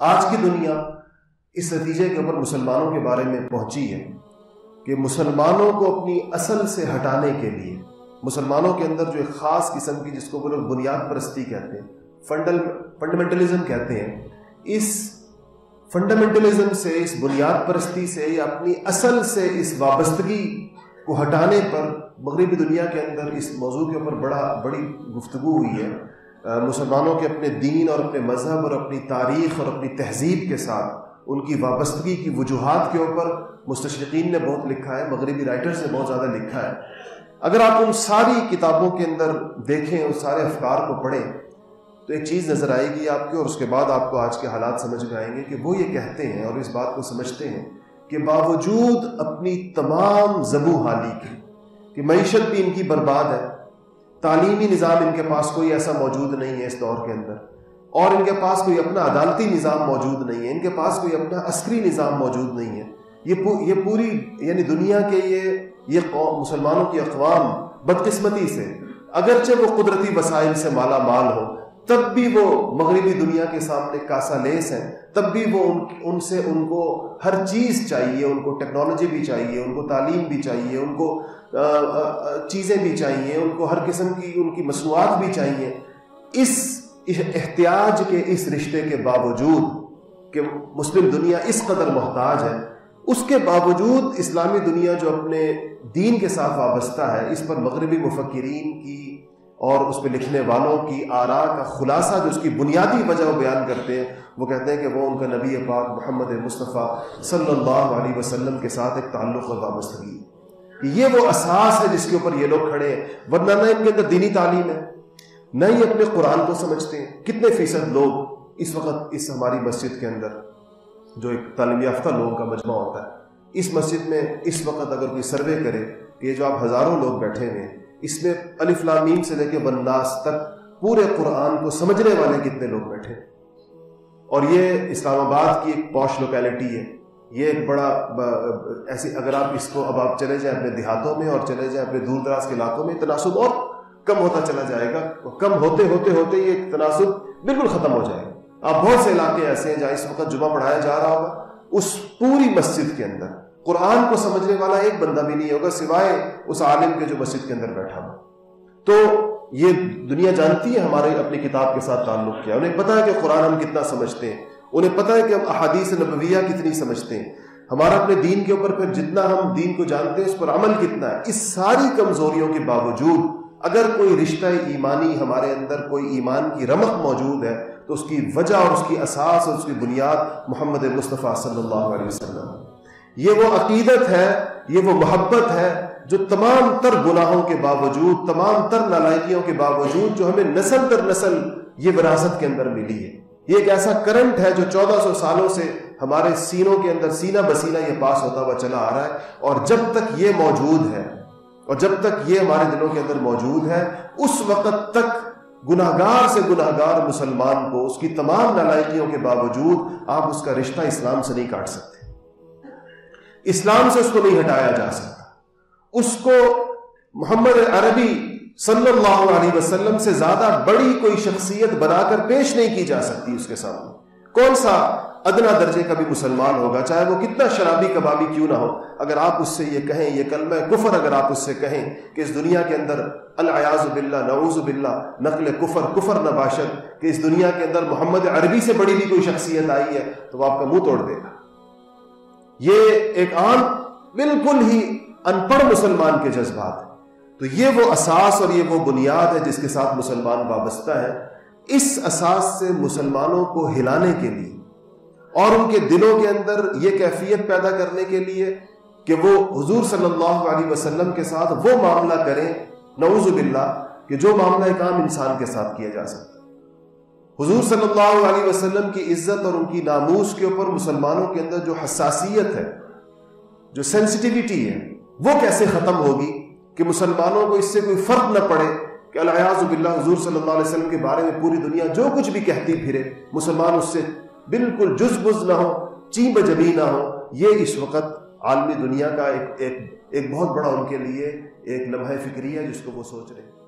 آج کی دنیا اس نتیجے کے اوپر مسلمانوں کے بارے میں پہنچی ہے کہ مسلمانوں کو اپنی اصل سے ہٹانے کے لیے مسلمانوں کے اندر جو ایک خاص قسم کی جس کو وہ لوگ بنیاد پرستی کہتے ہیں، فنڈل فنڈامنٹلزم کہتے ہیں، اس فنڈامنٹلزم سے، اس بنیاد پرستی سے یا اپنی اصل سے اس وابستگی کو ہٹانے پر مغربی دنیا کے اندر اس موضوع کے اوپر بڑا بڑی گفتگو ہوئی ہے۔ مسلمانوں کے اپنے دین اور اپنے مذہب اور اپنی تاریخ اور اپنی تہذیب کے ساتھ ان کی وابستگی کی وجوہات کے اوپر مستشرقین نے بہت لکھا ہے، مغربی رائٹرز نے بہت زیادہ لکھا ہے۔ اگر آپ ان ساری کتابوں کے اندر دیکھیں، ان سارے افکار کو پڑھیں، تو ایک چیز نظر آئے گی آپ کی اور اس کے بعد آپ کو آج کے حالات سمجھ میں آئیں گے کہ وہ یہ کہتے ہیں اور اس بات کو سمجھتے ہیں کہ باوجود اپنی تمام زبو حالی کی، کہ معیشت بھی ان کی برباد ہے تعلیمی نظام ان کے پاس کوئی ایسا موجود نہیں ہے اس دور کے اندر۔ اور ان کے پاس کوئی اپنا عدالتی نظام موجود نہیں ہے۔ ان کے پاس کوئی اپنا عسکری نظام موجود نہیں ہے۔ یہ یہ پوری یعنی دنیا کے یہ یہ قوم مسلمانوں کی اقوام بدقسمتی سے، اگرچہ وہ قدرتی وسائل سے مالا مال ہو تب بھی وہ مغربی دنیا کے سامنے کاسا لیس ہیں۔ تب بھی وہ ان ان سے ان کو ہر چیز چاہیے، ان کو ٹیکنالوجی بھی چاہیے، ان کو تعلیم بھی چاہیے، ان کو چیزیں بھی چاہیے، ان کو ہر قسم کی ان کی مصنوعات بھی چاہیے۔ اس احتیاج کے اس رشتے کے باوجود کہ مسلم دنیا اس قدر محتاج ہے، اس کے باوجود اسلامی دنیا جو اپنے دین کے ساتھ وابستہ ہے، اس پر مغربی مفکرین کی اور اس پہ لکھنے والوں کی آرا کا خلاصہ جو اس کی بنیادی وجہ وہ بیان کرتے ہیں، وہ کہتے ہیں کہ وہ ان کا نبی پاک محمد مصطفیٰ صلی اللہ علیہ وسلم کے ساتھ ایک تعلق اور وابستگی۔ یہ وہ اساس ہے جس کے اوپر یہ لوگ کھڑے ہیں۔ ورنہ نہ ان کے اندر دینی تعلیم ہے، نہ ہی اپنے قرآن کو سمجھتے ہیں۔ کتنے فیصد لوگ اس وقت اس ہماری مسجد کے اندر، جو ایک تعلیم یافتہ لوگوں کا مجمع ہوتا ہے، اس مسجد میں اس وقت اگر کوئی سروے کرے کہ یہ جو آپ ہزاروں لوگ بیٹھے ہوئے ہیں اس میں الفلامین سے لے کے بنداز تک پورے قرآن کو سمجھنے والے کتنے لوگ بیٹھے اور یہ اسلام آباد کی ایک پوش لوکیلٹی ہے۔ یہ ایک بڑا ایسی اگر آپ اس کو اب آپ چلے جائیں اپنے دیہاتوں میں اور چلے جائیں اپنے دور دراز کے علاقوں میں، تناسب اور کم ہوتا چلا جائے گا۔ کم ہوتے ہوتے ہوتے یہ تناسب بالکل ختم ہو جائے گا۔ آپ بہت سے علاقے ایسے ہیں جہاں اس وقت جمعہ پڑھایا جا رہا ہوگا۔ اس پوری مسجد کے اندر قرآن کو سمجھنے والا ایک بندہ بھی نہیں ہوگا سوائے اس عالم کے جو مسجد کے اندر بیٹھا ہو۔ تو یہ دنیا جانتی ہے ہمارے اپنی کتاب کے ساتھ تعلق کیا۔ انہیں پتا ہے کہ قرآن ہم کتنا سمجھتے ہیں۔ انہیں پتا ہے کہ ہم احادیث نبویہ کتنی سمجھتے ہیں۔ ہمارا اپنے دین کے اوپر پھر جتنا ہم دین کو جانتے ہیں، اس پر عمل کتنا ہے؟ اس ساری کمزوریوں کے باوجود اگر کوئی رشتہ ایمانی ہمارے اندر کوئی ایمان کی رمق موجود ہے، تو اس کی وجہ اور اس کی اساس اور اس کی بنیاد محمد مصطفیٰ صلی اللہ علیہ وسلم۔ یہ وہ عقیدت ہے، یہ وہ محبت ہے جو تمام تر گناہوں کے باوجود، تمام تر نالائکیوں کے باوجود جو ہمیں نسل در نسل یہ وراثت کے اندر ملی ہے۔ یہ ایک ایسا کرنٹ ہے جو چودہ سو سالوں سے ہمارے سینوں کے اندر سینہ بسینہ یہ پاس ہوتا ہوا چلا آ رہا ہے اور جب تک یہ موجود ہے، اور جب تک یہ ہمارے دلوں کے اندر موجود ہے، اس وقت تک گناہ گار سے گناہ گار مسلمان کو، اس کی تمام نالائکیوں کے باوجود آپ اس کا رشتہ اسلام سے نہیں کاٹ سکتے۔ اسلام سے اس کو نہیں ہٹایا جا سکتا۔ اس کو محمد عربی صلی اللہ علیہ وسلم سے زیادہ بڑی کوئی شخصیت بنا کر پیش نہیں کی جا سکتی اس کے سامنے۔ کون سا ادنا درجے کا بھی مسلمان ہوگا؟ چاہے وہ کتنا شرابی کبابی کیوں نہ ہو۔ اگر آپ اس سے یہ کہیں، یہ کلمہ کفر اگر آپ اس سے کہیں کہ اس دنیا کے اندر الیاز باللہ، نعوذ باللہ، نقل کفر کفر نباشت کہ اس دنیا کے اندر محمد عربی سے بڑی بھی کوئی شخصیت آئی ہے، تو وہ آپ کا منہ توڑ دے گا۔ یہ ایک عام بالکل ہی ان پڑھ مسلمان کے جذبات تو یہ وہ اساس اور یہ وہ بنیاد ہے جس کے ساتھ مسلمان وابستہ ہے اس اساس سے مسلمانوں کو ہلانے کے لیے اور ان کے دلوں کے اندر یہ کیفیت پیدا کرنے کے لیے کہ وہ حضور صلی اللہ علیہ وسلم کے ساتھ وہ معاملہ کریں۔ نعوذ باللہ کہ جو معاملہ ایک عام انسان کے ساتھ کیا جا سکتا حضور صلی اللہ علیہ وسلم کی عزت اور ان کی ناموس کے اوپر مسلمانوں کے اندر جو حساسیت ہے، جو سینسٹیوٹی ہے، وہ کیسے ختم ہوگی کہ مسلمانوں کو اس سے کوئی فرق نہ پڑے کہ الحاظ باللہ حضور صلی اللہ علیہ وسلم کے بارے میں پوری دنیا جو کچھ بھی کہتی پھرے، مسلمان اس سے بالکل جز بز نہ ہو چین بجبی نہ ہو یہ اس وقت عالمی دنیا کا ایک ایک ایک بہت بڑا ان کے لیے ایک لمحہ فکری ہے جس کو وہ سوچ رہے ہیں۔